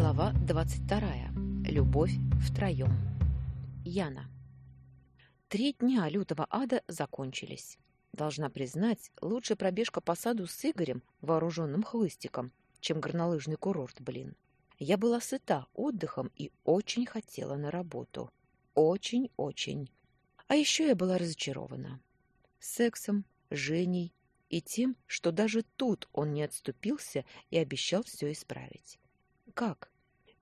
Глава 22. Любовь втроем. Яна. Три дня лютого ада закончились. Должна признать, лучше пробежка по саду с Игорем, вооруженным хлыстиком, чем горнолыжный курорт, блин. Я была сыта отдыхом и очень хотела на работу. Очень-очень. А еще я была разочарована. Сексом, Женей и тем, что даже тут он не отступился и обещал все исправить. Как?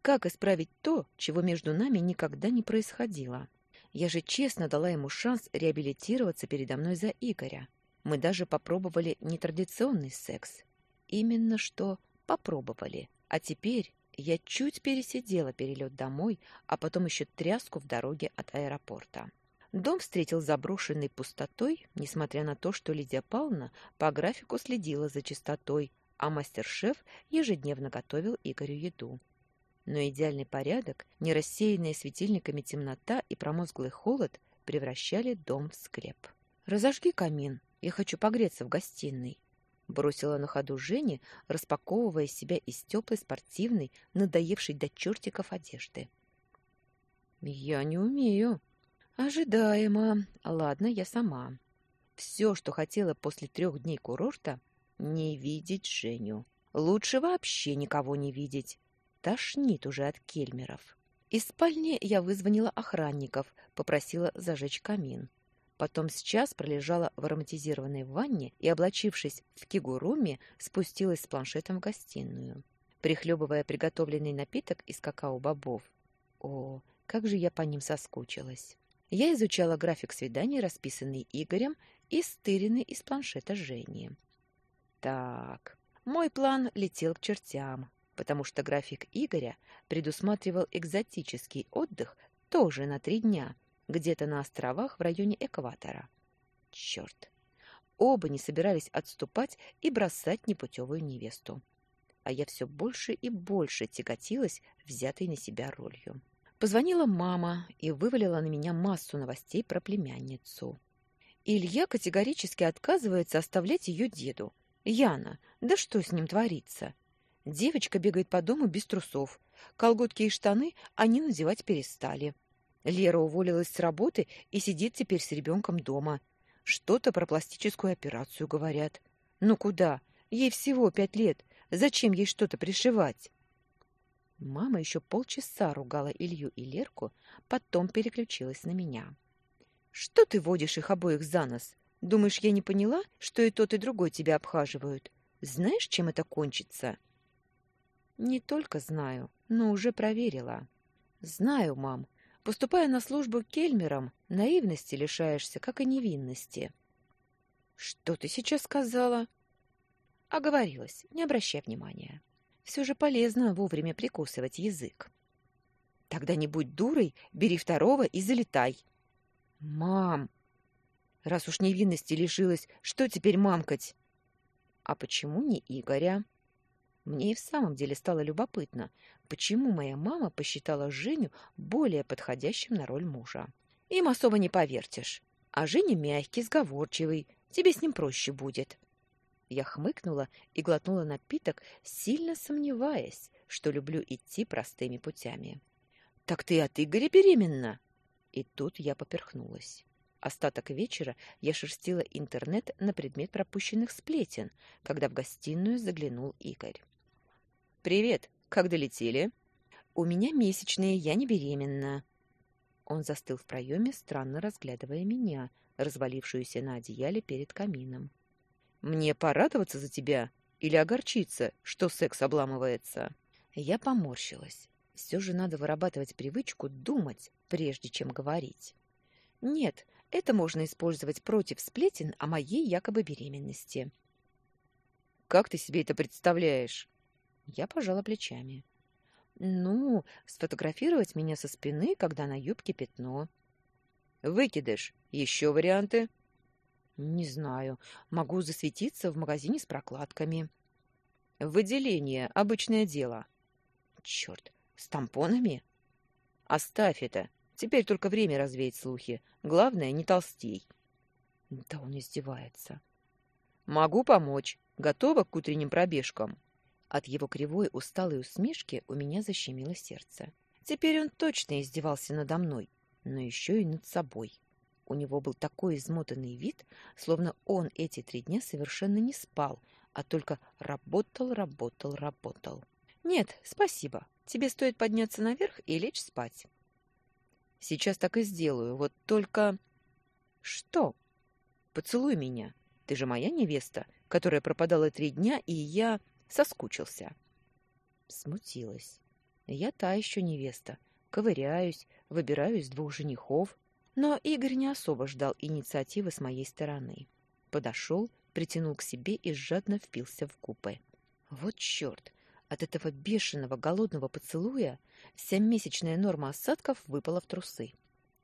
Как исправить то, чего между нами никогда не происходило? Я же честно дала ему шанс реабилитироваться передо мной за Игоря. Мы даже попробовали нетрадиционный секс. Именно что попробовали. А теперь я чуть пересидела перелет домой, а потом еще тряску в дороге от аэропорта. Дом встретил заброшенной пустотой, несмотря на то, что Лидия Павловна по графику следила за чистотой, а мастер-шеф ежедневно готовил Игорю еду. Но идеальный порядок, не рассеянная светильниками темнота и промозглый холод превращали дом в склеп. «Разожги камин, я хочу погреться в гостиной», бросила на ходу Женя, распаковывая себя из теплой спортивной, надоевшей до чертиков одежды. «Я не умею». «Ожидаемо. Ладно, я сама». Все, что хотела после трех дней курорта, не видеть Женю. Лучше вообще никого не видеть. Тошнит уже от кельмеров. Из спальни я вызвонила охранников, попросила зажечь камин. Потом с час пролежала в ароматизированной ванне и, облачившись в кигуруми, спустилась с планшетом в гостиную. Прихлебывая приготовленный напиток из какао-бобов. О, как же я по ним соскучилась. Я изучала график свиданий, расписанный Игорем и стыренный из планшета Жени. Так, мой план летел к чертям, потому что график Игоря предусматривал экзотический отдых тоже на три дня, где-то на островах в районе экватора. Черт! Оба не собирались отступать и бросать непутевую невесту. А я все больше и больше тяготилась взятой на себя ролью. Позвонила мама и вывалила на меня массу новостей про племянницу. Илья категорически отказывается оставлять ее деду, Яна, да что с ним творится? Девочка бегает по дому без трусов. Колготки и штаны они надевать перестали. Лера уволилась с работы и сидит теперь с ребенком дома. Что-то про пластическую операцию говорят. Ну куда? Ей всего пять лет. Зачем ей что-то пришивать? Мама еще полчаса ругала Илью и Лерку, потом переключилась на меня. «Что ты водишь их обоих за нос? Думаешь, я не поняла, что и тот, и другой тебя обхаживают? Знаешь, чем это кончится?» «Не только знаю, но уже проверила». «Знаю, мам. Поступая на службу кельмером, наивности лишаешься, как и невинности». «Что ты сейчас сказала?» Оговорилась, не обращай внимания. Все же полезно вовремя прикусывать язык. «Тогда не будь дурой, бери второго и залетай». «Мам!» Раз уж невинности лишилась, что теперь мамкать? А почему не Игоря? Мне и в самом деле стало любопытно, почему моя мама посчитала Женю более подходящим на роль мужа. Им особо не повертишь. А Женя мягкий, сговорчивый, тебе с ним проще будет. Я хмыкнула и глотнула напиток, сильно сомневаясь, что люблю идти простыми путями. «Так ты от Игоря беременна?» И тут я поперхнулась. Остаток вечера я шерстила интернет на предмет пропущенных сплетен, когда в гостиную заглянул Игорь. «Привет! Как долетели?» «У меня месячные, я не беременна». Он застыл в проеме, странно разглядывая меня, развалившуюся на одеяле перед камином. «Мне порадоваться за тебя или огорчиться, что секс обламывается?» Я поморщилась. Все же надо вырабатывать привычку думать, прежде чем говорить. Нет, это можно использовать против сплетен о моей якобы беременности. Как ты себе это представляешь? Я пожала плечами. Ну, сфотографировать меня со спины, когда на юбке пятно. Выкидыш. Еще варианты? Не знаю. Могу засветиться в магазине с прокладками. Выделение обычное дело. Черт, с тампонами? Оставь это. Теперь только время развеять слухи. Главное, не толстей. Да он издевается. Могу помочь. Готова к утренним пробежкам? От его кривой усталой усмешки у меня защемило сердце. Теперь он точно издевался надо мной, но еще и над собой. У него был такой измотанный вид, словно он эти три дня совершенно не спал, а только работал, работал, работал. «Нет, спасибо. Тебе стоит подняться наверх и лечь спать». «Сейчас так и сделаю, вот только...» «Что?» «Поцелуй меня. Ты же моя невеста, которая пропадала три дня, и я соскучился». Смутилась. Я та еще невеста. Ковыряюсь, выбираю из двух женихов, но Игорь не особо ждал инициативы с моей стороны. Подошел, притянул к себе и жадно впился в губы. Вот черт! От этого бешеного голодного поцелуя вся месячная норма осадков выпала в трусы.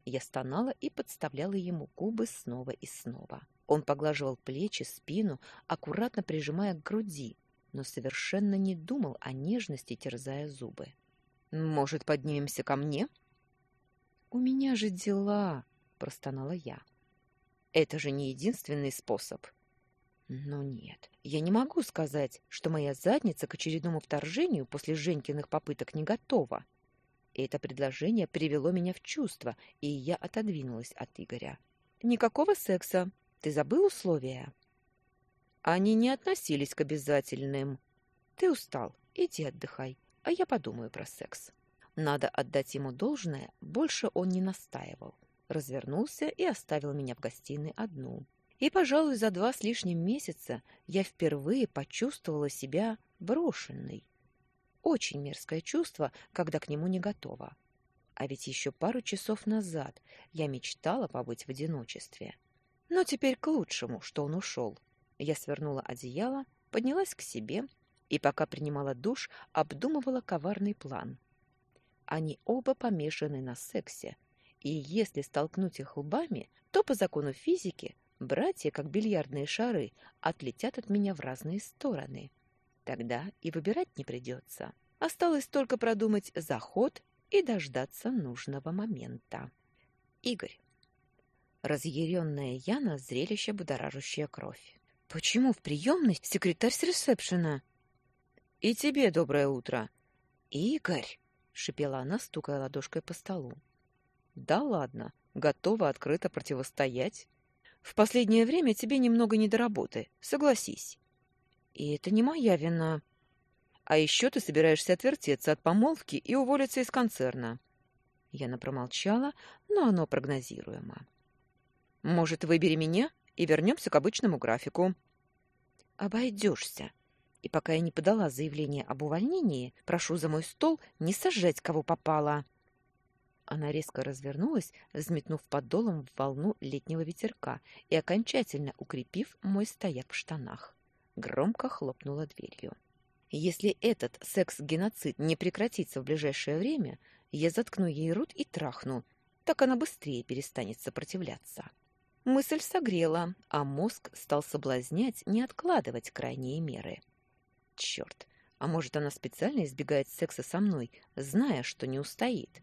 Я стонала и подставляла ему губы снова и снова. Он поглаживал плечи, спину, аккуратно прижимая к груди, но совершенно не думал о нежности, терзая зубы. «Может, поднимемся ко мне?» «У меня же дела», — простонала я. «Это же не единственный способ». Но нет, я не могу сказать, что моя задница к очередному вторжению после Женькиных попыток не готова. Это предложение привело меня в чувство, и я отодвинулась от Игоря. «Никакого секса. Ты забыл условия?» Они не относились к обязательным. «Ты устал. Иди отдыхай, а я подумаю про секс». Надо отдать ему должное, больше он не настаивал. Развернулся и оставил меня в гостиной одну. И, пожалуй, за два с лишним месяца я впервые почувствовала себя брошенной. Очень мерзкое чувство, когда к нему не готова. А ведь еще пару часов назад я мечтала побыть в одиночестве. Но теперь к лучшему, что он ушел. Я свернула одеяло, поднялась к себе и, пока принимала душ, обдумывала коварный план — они оба помешаны на сексе, и если столкнуть их лбами, то по закону физики братья, как бильярдные шары, отлетят от меня в разные стороны. Тогда и выбирать не придется. Осталось только продумать заход и дождаться нужного момента. Игорь. Разъяренная Яна — зрелище, будоражащее кровь. «Почему в приемной секретарь с ресепшена?» «И тебе доброе утро!» «Игорь!» — шипела она, стукая ладошкой по столу. «Да ладно, готова открыто противостоять. В последнее время тебе немного не до работы, согласись». «И это не моя вина». «А еще ты собираешься отвертеться от помолвки и уволиться из концерна». Яна промолчала, но оно прогнозируемо. «Может, выбери меня и вернемся к обычному графику?» «Обойдешься», и пока я не подала заявление об увольнении, прошу за мой стол не сажать, кого попало. Она резко развернулась, взметнув подолом в волну летнего ветерка и окончательно укрепив мой стояк в штанах. Громко хлопнула дверью. Если этот секс-геноцид не прекратится в ближайшее время, я заткну ей рот и трахну, так она быстрее перестанет сопротивляться. Мысль согрела, а мозг стал соблазнять не откладывать крайние меры. Черт, а может, она специально избегает секса со мной, зная, что не устоит?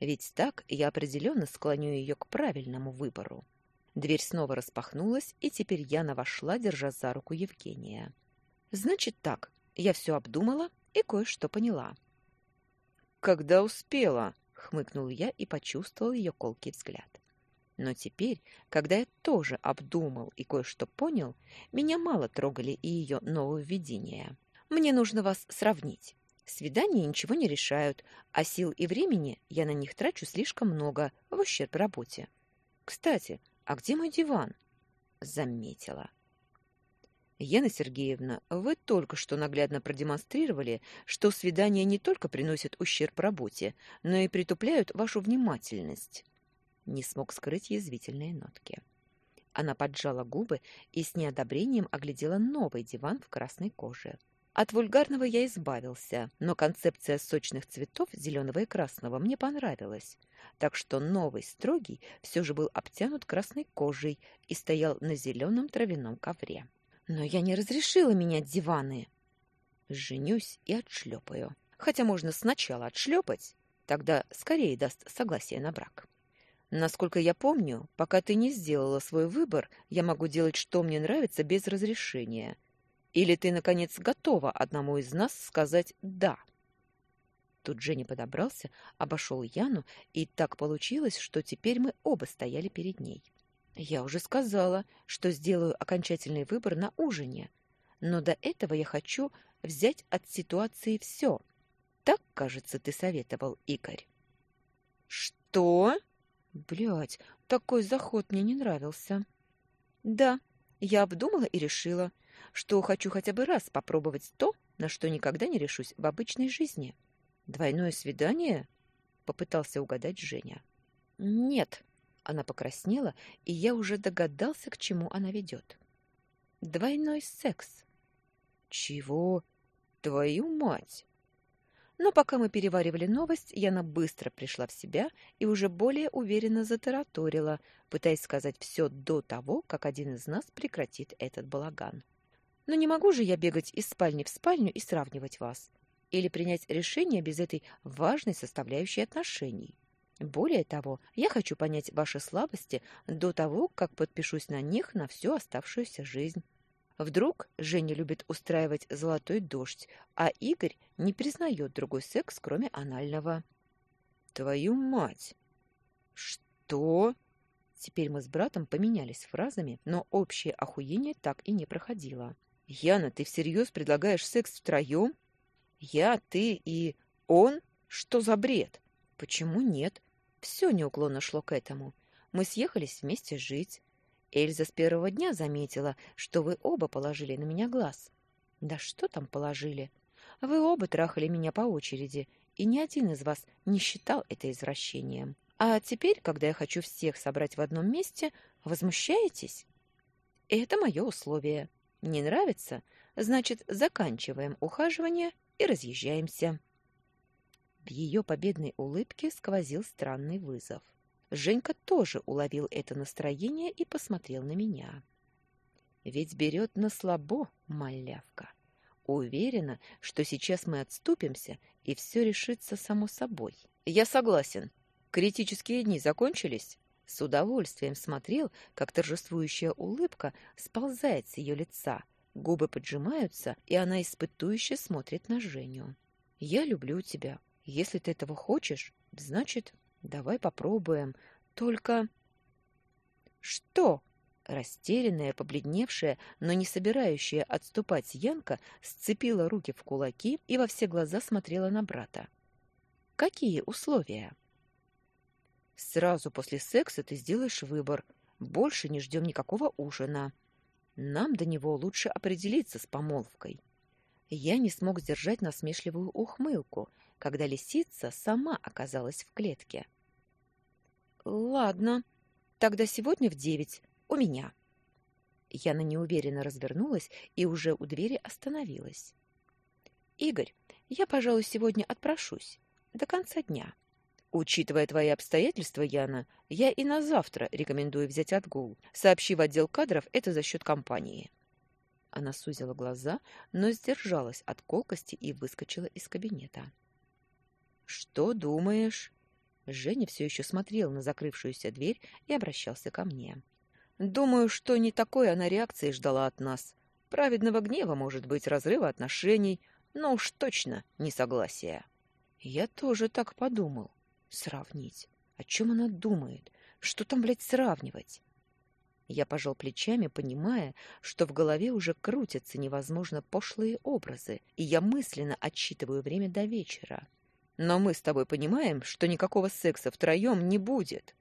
Ведь так я определенно склоню ее к правильному выбору. Дверь снова распахнулась, и теперь Яна вошла, держа за руку Евгения. «Значит так, я все обдумала и кое-что поняла». «Когда успела?» — хмыкнул я и почувствовал ее колкий взгляд. Но теперь, когда я тоже обдумал и кое-что понял, меня мало трогали и ее нововведения. Мне нужно вас сравнить. Свидания ничего не решают, а сил и времени я на них трачу слишком много в ущерб работе. Кстати, а где мой диван? Заметила. Яна Сергеевна, вы только что наглядно продемонстрировали, что свидания не только приносят ущерб работе, но и притупляют вашу внимательность. Не смог скрыть язвительные нотки. Она поджала губы и с неодобрением оглядела новый диван в красной коже. От вульгарного я избавился, но концепция сочных цветов зеленого и красного мне понравилась, так что новый строгий все же был обтянут красной кожей и стоял на зеленом травяном ковре. Но я не разрешила менять диваны. Женюсь и отшлепаю. Хотя можно сначала отшлепать, тогда скорее даст согласие на брак. Насколько я помню, пока ты не сделала свой выбор, я могу делать, что мне нравится, без разрешения — Или ты, наконец, готова одному из нас сказать «да»?» Тут Женя подобрался, обошел Яну, и так получилось, что теперь мы оба стояли перед ней. Я уже сказала, что сделаю окончательный выбор на ужине, но до этого я хочу взять от ситуации все. Так, кажется, ты советовал, Игорь. Что? Блядь, такой заход мне не нравился. Да, я обдумала и решила, что хочу хотя бы раз попробовать то, на что никогда не решусь в обычной жизни. Двойное свидание? Попытался угадать Женя. Нет, она покраснела, и я уже догадался, к чему она ведет. Двойной секс. Чего? Твою мать! Но пока мы переваривали новость, Яна быстро пришла в себя и уже более уверенно затараторила, пытаясь сказать все до того, как один из нас прекратит этот балаган. Но не могу же я бегать из спальни в спальню и сравнивать вас. Или принять решение без этой важной составляющей отношений. Более того, я хочу понять ваши слабости до того, как подпишусь на них на всю оставшуюся жизнь. Вдруг Женя любит устраивать золотой дождь, а Игорь не признает другой секс, кроме анального. Твою мать! Что? Теперь мы с братом поменялись фразами, но общее охуение так и не проходило. Яна, ты всерьез предлагаешь секс втроем? Я, ты и он? Что за бред? Почему нет? Все неуклонно шло к этому. Мы съехались вместе жить. Эльза с первого дня заметила, что вы оба положили на меня глаз. Да что там положили? Вы оба трахали меня по очереди, и ни один из вас не считал это извращением. А теперь, когда я хочу всех собрать в одном месте, возмущаетесь? Это мое условие. Не нравится? Значит, заканчиваем ухаживание и разъезжаемся. В ее победной улыбке сквозил странный вызов. Женька тоже уловил это настроение и посмотрел на меня. Ведь берет на слабо малявка. Уверена, что сейчас мы отступимся, и все решится само собой. Я согласен. Критические дни закончились? С удовольствием смотрел, как торжествующая улыбка сползает с ее лица, губы поджимаются, и она испытующе смотрит на Женю. «Я люблю тебя. Если ты этого хочешь, значит, Давай попробуем. Только... Что? Растерянная, побледневшая, но не собирающая отступать Янка сцепила руки в кулаки и во все глаза смотрела на брата. Какие условия? Сразу после секса ты сделаешь выбор. Больше не ждем никакого ужина. Нам до него лучше определиться с помолвкой. Я не смог сдержать насмешливую ухмылку, когда лисица сама оказалась в клетке. «Ладно, тогда сегодня в девять. У меня». Яна неуверенно развернулась и уже у двери остановилась. «Игорь, я, пожалуй, сегодня отпрошусь. До конца дня. Учитывая твои обстоятельства, Яна, я и на завтра рекомендую взять отгул. Сообщи в отдел кадров, это за счет компании». Она сузила глаза, но сдержалась от колкости и выскочила из кабинета. «Что думаешь?» Женя все еще смотрел на закрывшуюся дверь и обращался ко мне. «Думаю, что не такой она реакции ждала от нас. Праведного гнева, может быть, разрыва отношений, но уж точно не согласия». Я тоже так подумал. Сравнить. О чем она думает? Что там, блядь, сравнивать? Я пожал плечами, понимая, что в голове уже крутятся невозможно пошлые образы, и я мысленно отсчитываю время до вечера. Но мы с тобой понимаем, что никакого секса втроем не будет.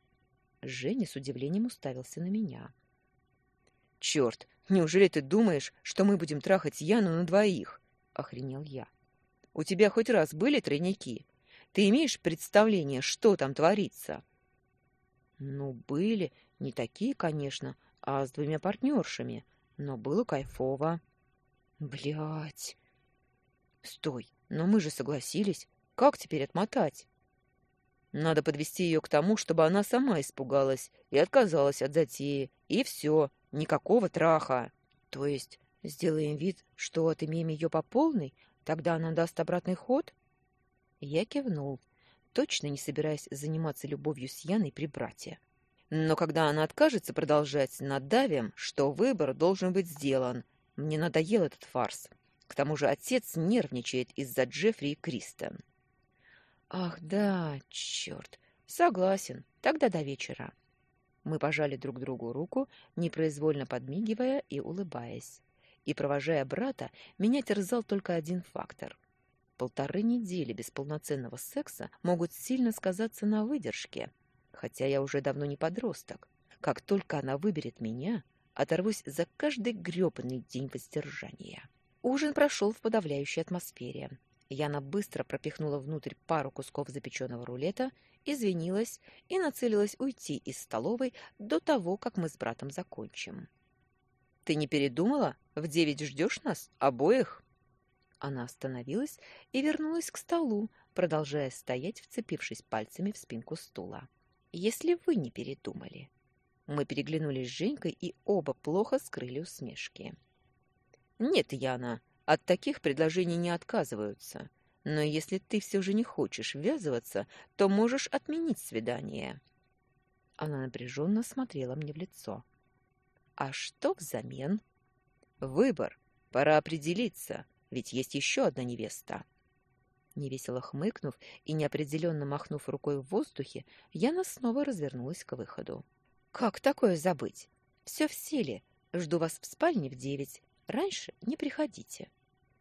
Женя с удивлением уставился на меня. Черт, неужели ты думаешь, что мы будем трахать Яну на двоих? Охренел я. У тебя хоть раз были тройники? Ты имеешь представление, что там творится? Ну, были. Не такие, конечно, а с двумя партнершами. Но было кайфово. Блять. Стой, но мы же согласились. Как теперь отмотать? Надо подвести ее к тому, чтобы она сама испугалась и отказалась от затеи. И все, никакого траха. То есть сделаем вид, что отымеем ее по полной, тогда она даст обратный ход? Я кивнул, точно не собираясь заниматься любовью с Яной при брате. Но когда она откажется продолжать, надавим, что выбор должен быть сделан. Мне надоел этот фарс. К тому же отец нервничает из-за Джеффри и Кристен. Ах, да, черт. Согласен. Тогда до вечера. Мы пожали друг другу руку, непроизвольно подмигивая и улыбаясь. И, провожая брата, меня терзал только один фактор. Полторы недели без полноценного секса могут сильно сказаться на выдержке, хотя я уже давно не подросток. Как только она выберет меня, оторвусь за каждый грёбаный день воздержания. Ужин прошел в подавляющей атмосфере. Яна быстро пропихнула внутрь пару кусков запеченного рулета, извинилась и нацелилась уйти из столовой до того, как мы с братом закончим. «Ты не передумала? В девять ждешь нас? Обоих?» Она остановилась и вернулась к столу, продолжая стоять, вцепившись пальцами в спинку стула. «Если вы не передумали...» Мы переглянулись с Женькой и оба плохо скрыли усмешки. «Нет, Яна, от таких предложений не отказываются. Но если ты все же не хочешь ввязываться, то можешь отменить свидание». Она напряженно смотрела мне в лицо. «А что взамен?» «Выбор. Пора определиться, ведь есть еще одна невеста». Невесело хмыкнув и неопределенно махнув рукой в воздухе, Яна снова развернулась к выходу. Как такое забыть? Все в силе. Жду вас в спальне в девять. Раньше не приходите.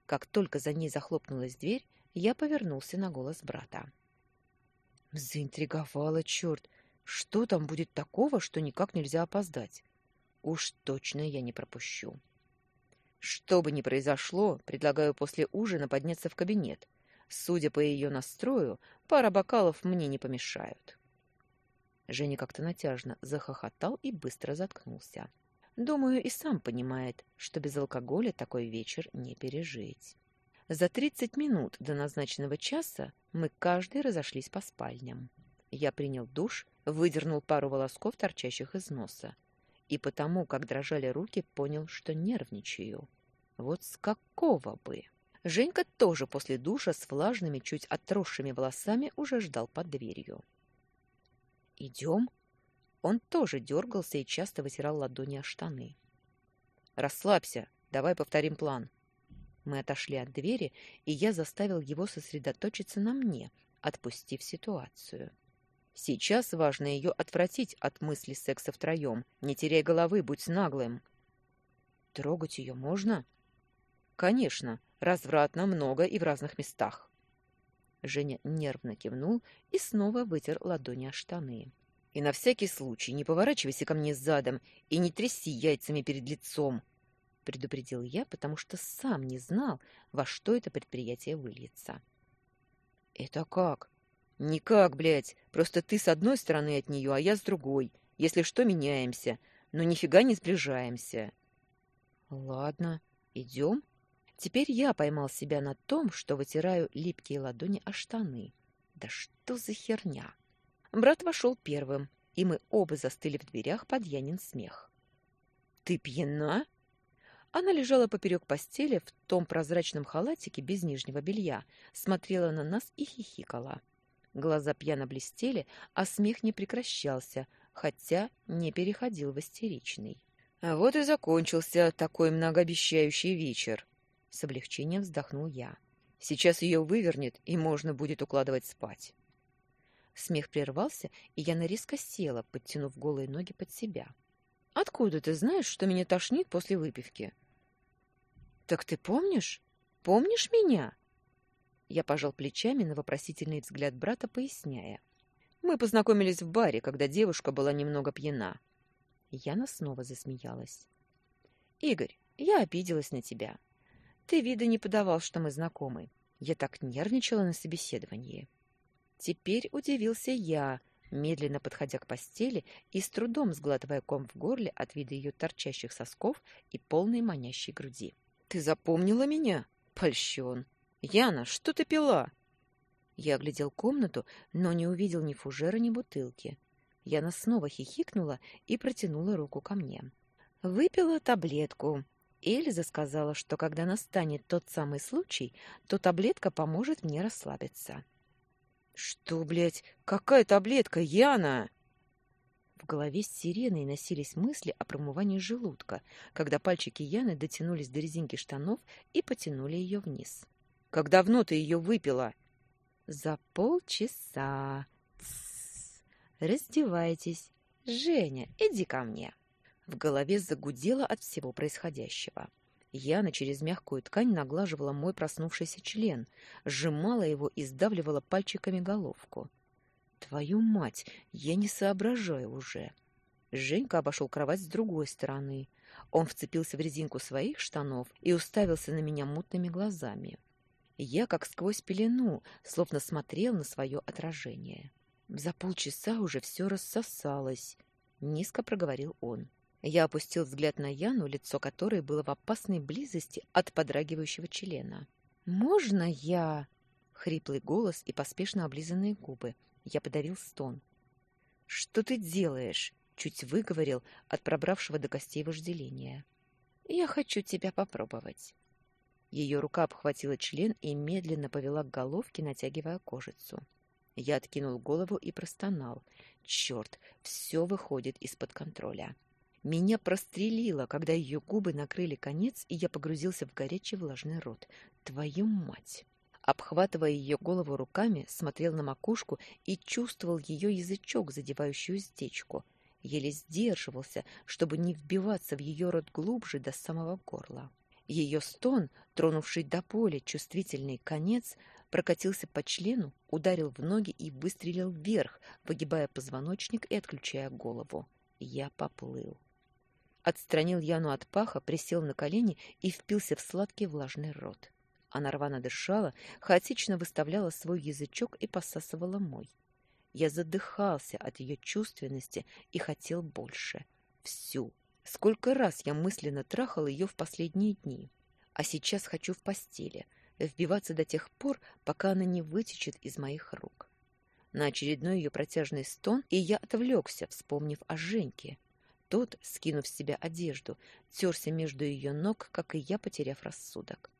Как только за ней захлопнулась дверь, я повернулся на голос брата. Заинтриговала, черт! Что там будет такого, что никак нельзя опоздать? Уж точно я не пропущу. Что бы ни произошло, предлагаю после ужина подняться в кабинет. Судя по ее настрою, пара бокалов мне не помешают. Женя как-то натяжно захохотал и быстро заткнулся. Думаю, и сам понимает, что без алкоголя такой вечер не пережить. За тридцать минут до назначенного часа мы каждый разошлись по спальням. Я принял душ, выдернул пару волосков, торчащих из носа. И потому, как дрожали руки, понял, что нервничаю. Вот с какого бы! Женька тоже после душа с влажными, чуть отросшими волосами уже ждал под дверью. «Идем?» Он тоже дергался и часто вытирал ладони о штаны. «Расслабься, давай повторим план». Мы отошли от двери, и я заставил его сосредоточиться на мне, отпустив ситуацию. Сейчас важно ее отвратить от мысли секса втроем. Не теряй головы, будь наглым. Трогать ее можно? Конечно, развратно много и в разных местах. Женя нервно кивнул и снова вытер ладони о штаны. «И на всякий случай не поворачивайся ко мне задом и не тряси яйцами перед лицом!» предупредил я, потому что сам не знал, во что это предприятие выльется. «Это как?» «Никак, блядь. Просто ты с одной стороны от нее, а я с другой. Если что, меняемся. Но нифига не сближаемся». «Ладно. Идем?» Теперь я поймал себя на том, что вытираю липкие ладони о штаны. Да что за херня? Брат вошел первым, и мы оба застыли в дверях под Янин смех. «Ты пьяна?» Она лежала поперек постели в том прозрачном халатике без нижнего белья, смотрела на нас и хихикала. Глаза пьяно блестели, а смех не прекращался, хотя не переходил в истеричный. А вот и закончился такой многообещающий вечер. С облегчением вздохнул я. Сейчас ее вывернет, и можно будет укладывать спать. Смех прервался, и я резко села, подтянув голые ноги под себя. «Откуда ты знаешь, что меня тошнит после выпивки?» «Так ты помнишь? Помнишь меня?» Я пожал плечами на вопросительный взгляд брата, поясняя. «Мы познакомились в баре, когда девушка была немного пьяна». Яна снова засмеялась. «Игорь, я обиделась на тебя. Ты вида не подавал, что мы знакомы. Я так нервничала на собеседовании. Теперь удивился я, медленно подходя к постели и с трудом сглатывая ком в горле от вида ее торчащих сосков и полной манящей груди. «Ты запомнила меня? Польщен! Яна, что ты пила?» Я оглядел комнату, но не увидел ни фужера, ни бутылки. Яна снова хихикнула и протянула руку ко мне. «Выпила таблетку. Эльза сказала, что когда настанет тот самый случай, то таблетка поможет мне расслабиться. Что, блядь, какая таблетка, Яна? В голове с сиреной носились мысли о промывании желудка, когда пальчики Яны дотянулись до резинки штанов и потянули ее вниз. «Как давно ты ее выпила?» «За полчаса. Раздевайтесь. Женя, иди ко мне». В голове загудело от всего происходящего. Яна через мягкую ткань наглаживала мой проснувшийся член, сжимала его и сдавливала пальчиками головку. Твою мать, я не соображаю уже. Женька обошел кровать с другой стороны. Он вцепился в резинку своих штанов и уставился на меня мутными глазами. Я, как сквозь пелену, словно смотрел на свое отражение. За полчаса уже все рассосалось, — низко проговорил он. Я опустил взгляд на Яну, лицо которой было в опасной близости от подрагивающего члена. «Можно я...» — хриплый голос и поспешно облизанные губы. Я подавил стон. «Что ты делаешь?» — чуть выговорил от пробравшего до костей вожделения. «Я хочу тебя попробовать». Ее рука обхватила член и медленно повела к головке, натягивая кожицу. Я откинул голову и простонал. «Черт, все выходит из-под контроля». Меня прострелило, когда ее губы накрыли конец, и я погрузился в горячий влажный рот. Твою мать! Обхватывая ее голову руками, смотрел на макушку и чувствовал ее язычок, задевающий уздечку. Еле сдерживался, чтобы не вбиваться в ее рот глубже до самого горла. Ее стон, тронувший до поля чувствительный конец, прокатился по члену, ударил в ноги и выстрелил вверх, выгибая позвоночник и отключая голову. Я поплыл. Отстранил Яну от паха, присел на колени и впился в сладкий влажный рот. Она рвано дышала, хаотично выставляла свой язычок и посасывала мой. Я задыхался от ее чувственности и хотел больше. Всю. Сколько раз я мысленно трахал ее в последние дни. А сейчас хочу в постели, вбиваться до тех пор, пока она не вытечет из моих рук. На очередной ее протяжный стон, и я отвлекся, вспомнив о Женьке. Тот, скинув с себя одежду, терся между ее ног, как и я, потеряв рассудок.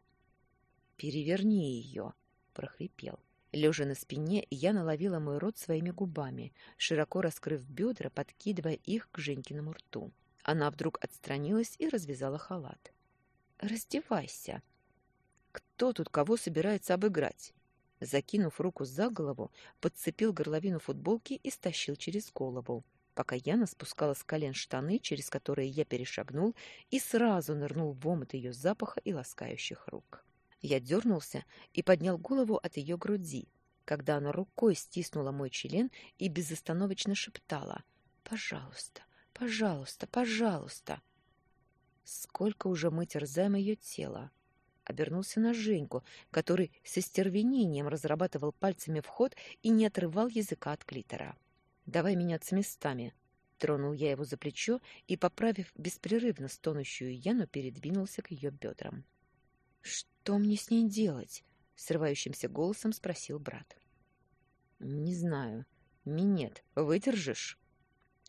«Переверни ее!» — прохрипел. Лежа на спине, я наловила мой рот своими губами, широко раскрыв бедра, подкидывая их к Женькиному рту. Она вдруг отстранилась и развязала халат. «Раздевайся!» «Кто тут кого собирается обыграть?» Закинув руку за голову, подцепил горловину футболки и стащил через голову, пока Яна спускала с колен штаны, через которые я перешагнул, и сразу нырнул в омут ее запаха и ласкающих рук. Я дернулся и поднял голову от ее груди, когда она рукой стиснула мой член и безостановочно шептала «Пожалуйста, пожалуйста, пожалуйста». Сколько уже мы терзаем ее тело. Обернулся на Женьку, который со стервенением разрабатывал пальцами вход и не отрывал языка от клитора. «Давай меняться местами», Тронул я его за плечо и, поправив беспрерывно стонущую Яну, передвинулся к ее бедрам. «Что мне с ней делать?» — срывающимся голосом спросил брат. «Не знаю. Минет, выдержишь?»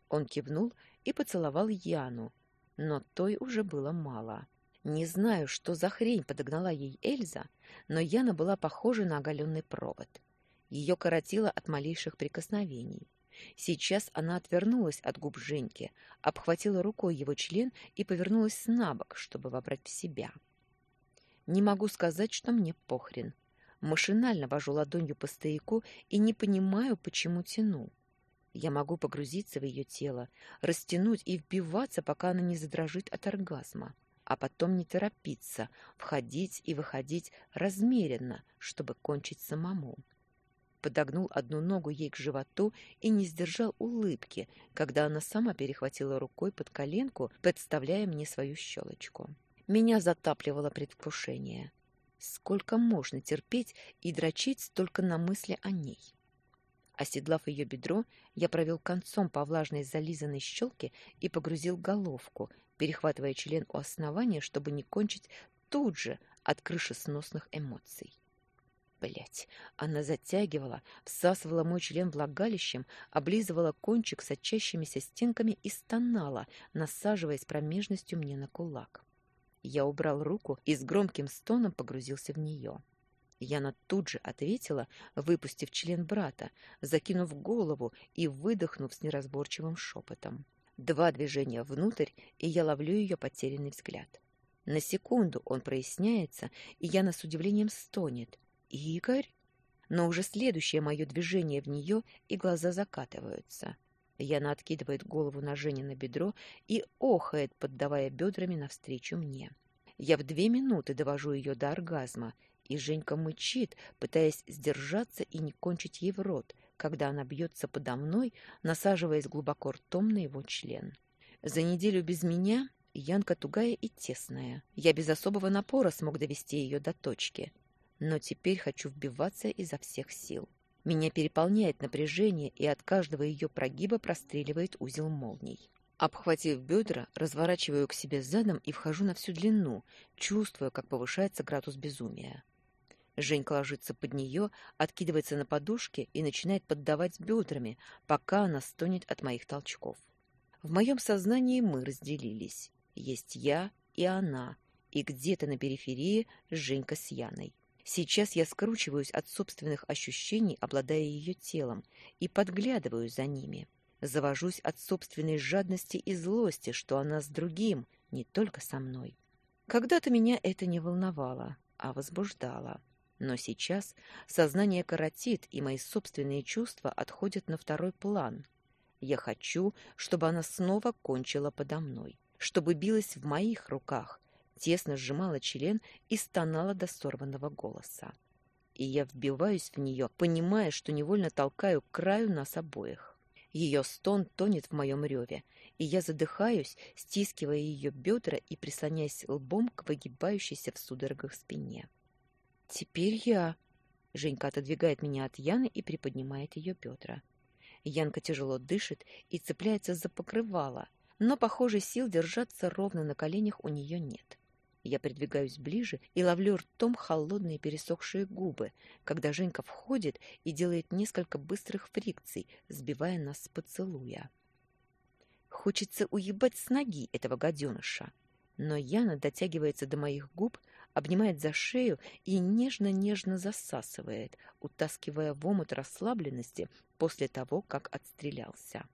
Он кивнул и поцеловал Яну, но той уже было мало. Не знаю, что за хрень подогнала ей Эльза, но Яна была похожа на оголенный провод. Ее коротило от малейших прикосновений. Сейчас она отвернулась от губ Женьки, обхватила рукой его член и повернулась на бок, чтобы вобрать в себя. — не могу сказать, что мне похрен. Машинально вожу ладонью по стояку и не понимаю, почему тяну. Я могу погрузиться в ее тело, растянуть и вбиваться, пока она не задрожит от оргазма, а потом не торопиться, входить и выходить размеренно, чтобы кончить самому. Подогнул одну ногу ей к животу и не сдержал улыбки, когда она сама перехватила рукой под коленку, подставляя мне свою щелочку. Меня затапливало предвкушение. Сколько можно терпеть и дрочить только на мысли о ней? Оседлав ее бедро, я провел концом по влажной зализанной щелке и погрузил головку, перехватывая член у основания, чтобы не кончить тут же от крышесносных эмоций. Блять, она затягивала, всасывала мой член влагалищем, облизывала кончик с отчащимися стенками и стонала, насаживаясь промежностью мне на кулак. Я убрал руку и с громким стоном погрузился в нее. Яна тут же ответила, выпустив член брата, закинув голову и выдохнув с неразборчивым шепотом. Два движения внутрь, и я ловлю ее потерянный взгляд. На секунду он проясняется, и Яна с удивлением стонет. «Игорь?» Но уже следующее мое движение в нее, и глаза закатываются. Яна откидывает голову на Жене на бедро и охает, поддавая бедрами навстречу мне. Я в две минуты довожу ее до оргазма, и Женька мычит, пытаясь сдержаться и не кончить ей в рот, когда она бьется подо мной, насаживаясь глубоко ртом на его член. За неделю без меня Янка тугая и тесная. Я без особого напора смог довести ее до точки. Но теперь хочу вбиваться изо всех сил. Меня переполняет напряжение, и от каждого ее прогиба простреливает узел молний. Обхватив бедра, разворачиваю к себе задом и вхожу на всю длину, чувствуя, как повышается градус безумия. Женька ложится под нее, откидывается на подушке и начинает поддавать бедрами, пока она стонет от моих толчков. В моем сознании мы разделились. Есть я и она, и где-то на периферии Женька с Яной. Сейчас я скручиваюсь от собственных ощущений, обладая ее телом, и подглядываю за ними. Завожусь от собственной жадности и злости, что она с другим, не только со мной. Когда-то меня это не волновало, а возбуждало. Но сейчас сознание коротит, и мои собственные чувства отходят на второй план. Я хочу, чтобы она снова кончила подо мной, чтобы билась в моих руках, тесно сжимала член и стонала до сорванного голоса. И я вбиваюсь в нее, понимая, что невольно толкаю к краю нас обоих. Ее стон тонет в моем реве, и я задыхаюсь, стискивая ее бедра и прислоняясь лбом к выгибающейся в судорогах спине. «Теперь я...» Женька отодвигает меня от Яны и приподнимает ее бедра. Янка тяжело дышит и цепляется за покрывало, но, похоже, сил держаться ровно на коленях у нее нет. Я придвигаюсь ближе и ловлю ртом холодные пересохшие губы, когда Женька входит и делает несколько быстрых фрикций, сбивая нас с поцелуя. Хочется уебать с ноги этого гаденыша, но Яна дотягивается до моих губ, обнимает за шею и нежно-нежно засасывает, утаскивая в омут расслабленности после того, как отстрелялся.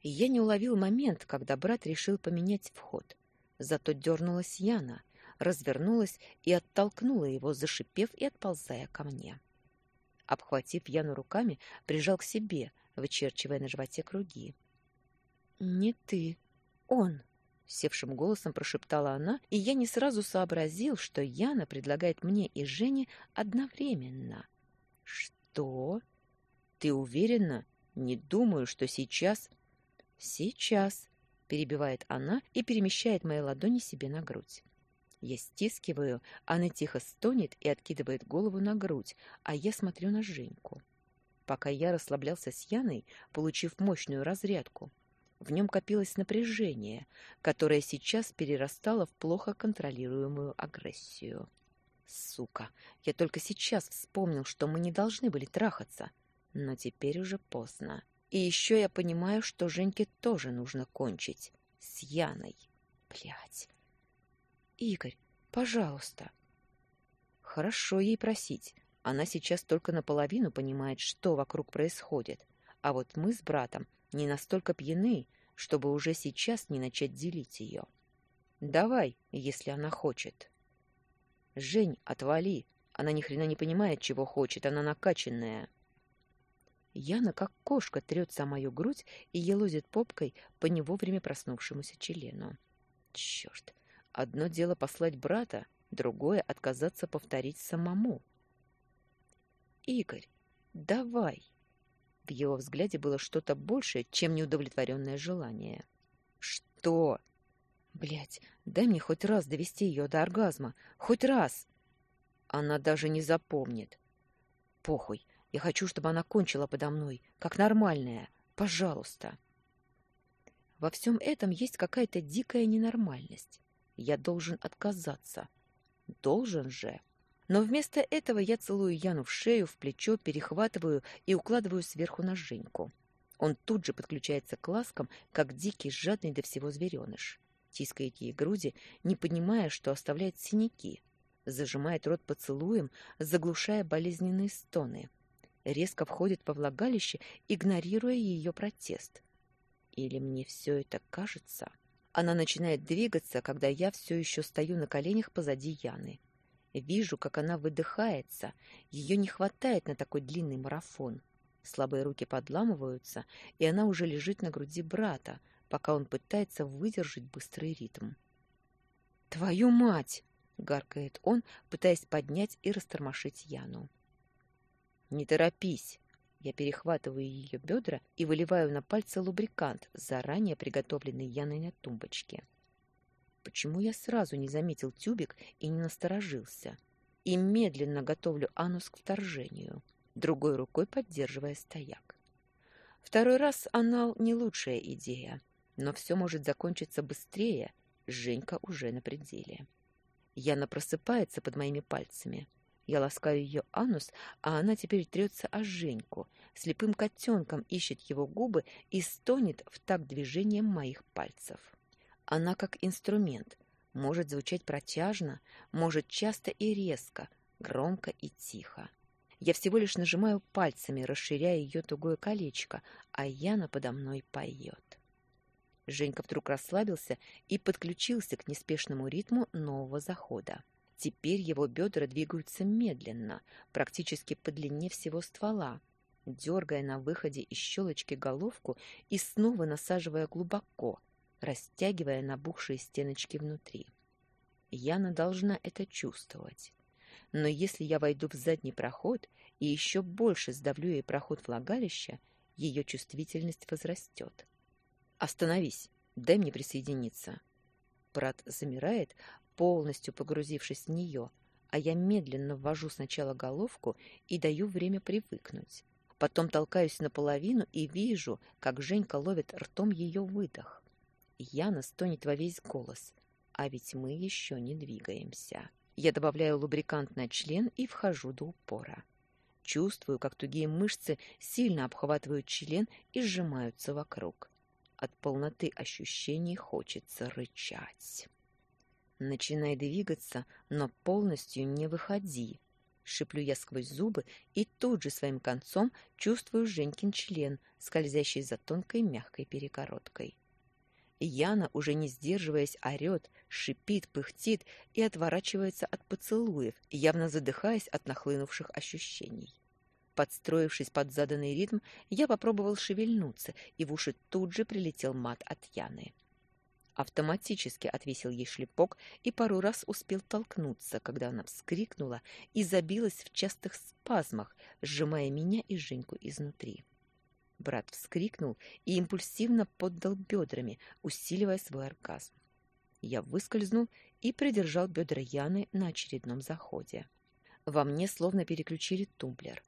И я не уловил момент, когда брат решил поменять вход. Зато дернулась Яна, развернулась и оттолкнула его, зашипев и отползая ко мне. Обхватив Яну руками, прижал к себе, вычерчивая на животе круги. «Не ты, он!» Севшим голосом прошептала она, и я не сразу сообразил, что Яна предлагает мне и Жене одновременно. Что? Ты уверена? Не думаю, что сейчас Сейчас, перебивает она и перемещает мои ладони себе на грудь. Я стискиваю, она тихо стонет и откидывает голову на грудь, а я смотрю на Женьку. Пока я расслаблялся с Яной, получив мощную разрядку, в нем копилось напряжение, которое сейчас перерастало в плохо контролируемую агрессию. Сука, я только сейчас вспомнил, что мы не должны были трахаться, но теперь уже поздно. И еще я понимаю, что Женьке тоже нужно кончить с Яной. Блядь. Игорь, пожалуйста. Хорошо ей просить. Она сейчас только наполовину понимает, что вокруг происходит. А вот мы с братом не настолько пьяны, чтобы уже сейчас не начать делить ее. Давай, если она хочет. Жень, отвали. Она ни хрена не понимает, чего хочет, она накачанная. Яна, как кошка, трется мою грудь и елозит попкой по не вовремя проснувшемуся члену. Черт! Одно дело послать брата, другое — отказаться повторить самому. «Игорь, давай!» В его взгляде было что-то большее, чем неудовлетворенное желание. «Что?» Блять, дай мне хоть раз довести ее до оргазма. Хоть раз!» Она даже не запомнит. «Похуй. Я хочу, чтобы она кончила подо мной, как нормальная. Пожалуйста!» Во всем этом есть какая-то дикая ненормальность. Я должен отказаться. Должен же. Но вместо этого я целую Яну в шею, в плечо, перехватываю и укладываю сверху на Женьку. Он тут же подключается к ласкам, как дикий, жадный до всего звереныш. Тискает ей груди, не понимая, что оставляет синяки. зажимает рот поцелуем, заглушая болезненные стоны. Резко входит во влагалище, игнорируя ее протест. Или мне все это кажется? Она начинает двигаться, когда я все еще стою на коленях позади Яны. Вижу, как она выдыхается. Ее не хватает на такой длинный марафон. Слабые руки подламываются, и она уже лежит на груди брата, пока он пытается выдержать быстрый ритм. «Твою мать!» — гаркает он, пытаясь поднять и растормошить Яну. «Не торопись!» Я перехватываю ее бедра и выливаю на пальцы лубрикант, заранее приготовленный Яной на тумбочке. Почему я сразу не заметил тюбик и не насторожился? И медленно готовлю анус к вторжению, другой рукой поддерживая стояк. Второй раз анал не лучшая идея, но все может закончиться быстрее, Женька уже на пределе. Яна просыпается под моими пальцами. Я ласкаю ее анус, а она теперь трется о Женьку, слепым котенком ищет его губы и стонет в такт движением моих пальцев. Она как инструмент, может звучать протяжно, может часто и резко, громко и тихо. Я всего лишь нажимаю пальцами, расширяя ее тугое колечко, а Яна подо мной поет. Женька вдруг расслабился и подключился к неспешному ритму нового захода. Теперь его бедра двигаются медленно, практически по длине всего ствола, дергая на выходе из щелочки головку и снова насаживая глубоко, растягивая набухшие стеночки внутри. Яна должна это чувствовать. Но если я войду в задний проход и еще больше сдавлю ей проход влагалища, ее чувствительность возрастет. «Остановись! Дай мне присоединиться!» Брат замирает, полностью погрузившись в нее, а я медленно ввожу сначала головку и даю время привыкнуть. Потом толкаюсь наполовину и вижу, как Женька ловит ртом ее выдох. Яна стонет во весь голос. А ведь мы еще не двигаемся. Я добавляю лубрикант на член и вхожу до упора. Чувствую, как тугие мышцы сильно обхватывают член и сжимаются вокруг. От полноты ощущений хочется рычать. Начинай двигаться, но полностью не выходи. Шиплю я сквозь зубы и тут же своим концом чувствую Женькин член, скользящий за тонкой мягкой перегородкой. Яна, уже не сдерживаясь, орет, шипит, пыхтит и отворачивается от поцелуев, явно задыхаясь от нахлынувших ощущений. Подстроившись под заданный ритм, я попробовал шевельнуться, и в уши тут же прилетел мат от Яны. Автоматически отвесил ей шлепок и пару раз успел толкнуться, когда она вскрикнула и забилась в частых спазмах, сжимая меня и Женьку изнутри. Брат вскрикнул и импульсивно поддал бедрами, усиливая свой оргазм. Я выскользнул и придержал бедра Яны на очередном заходе. Во мне словно переключили тумблер.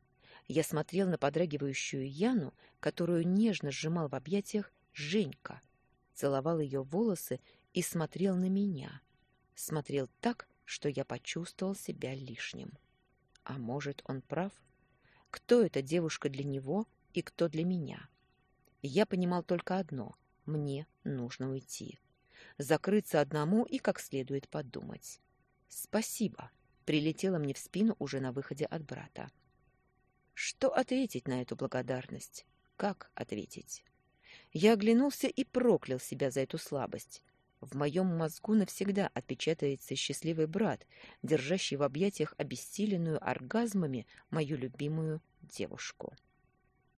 Я смотрел на подрагивающую Яну, которую нежно сжимал в объятиях Женька, целовал ее волосы и смотрел на меня. Смотрел так, что я почувствовал себя лишним. А может, он прав? Кто эта девушка для него и кто для меня. Я понимал только одно — мне нужно уйти. Закрыться одному и как следует подумать. «Спасибо», — прилетело мне в спину уже на выходе от брата. Что ответить на эту благодарность? Как ответить? Я оглянулся и проклял себя за эту слабость. В моем мозгу навсегда отпечатается счастливый брат, держащий в объятиях обессиленную оргазмами мою любимую девушку.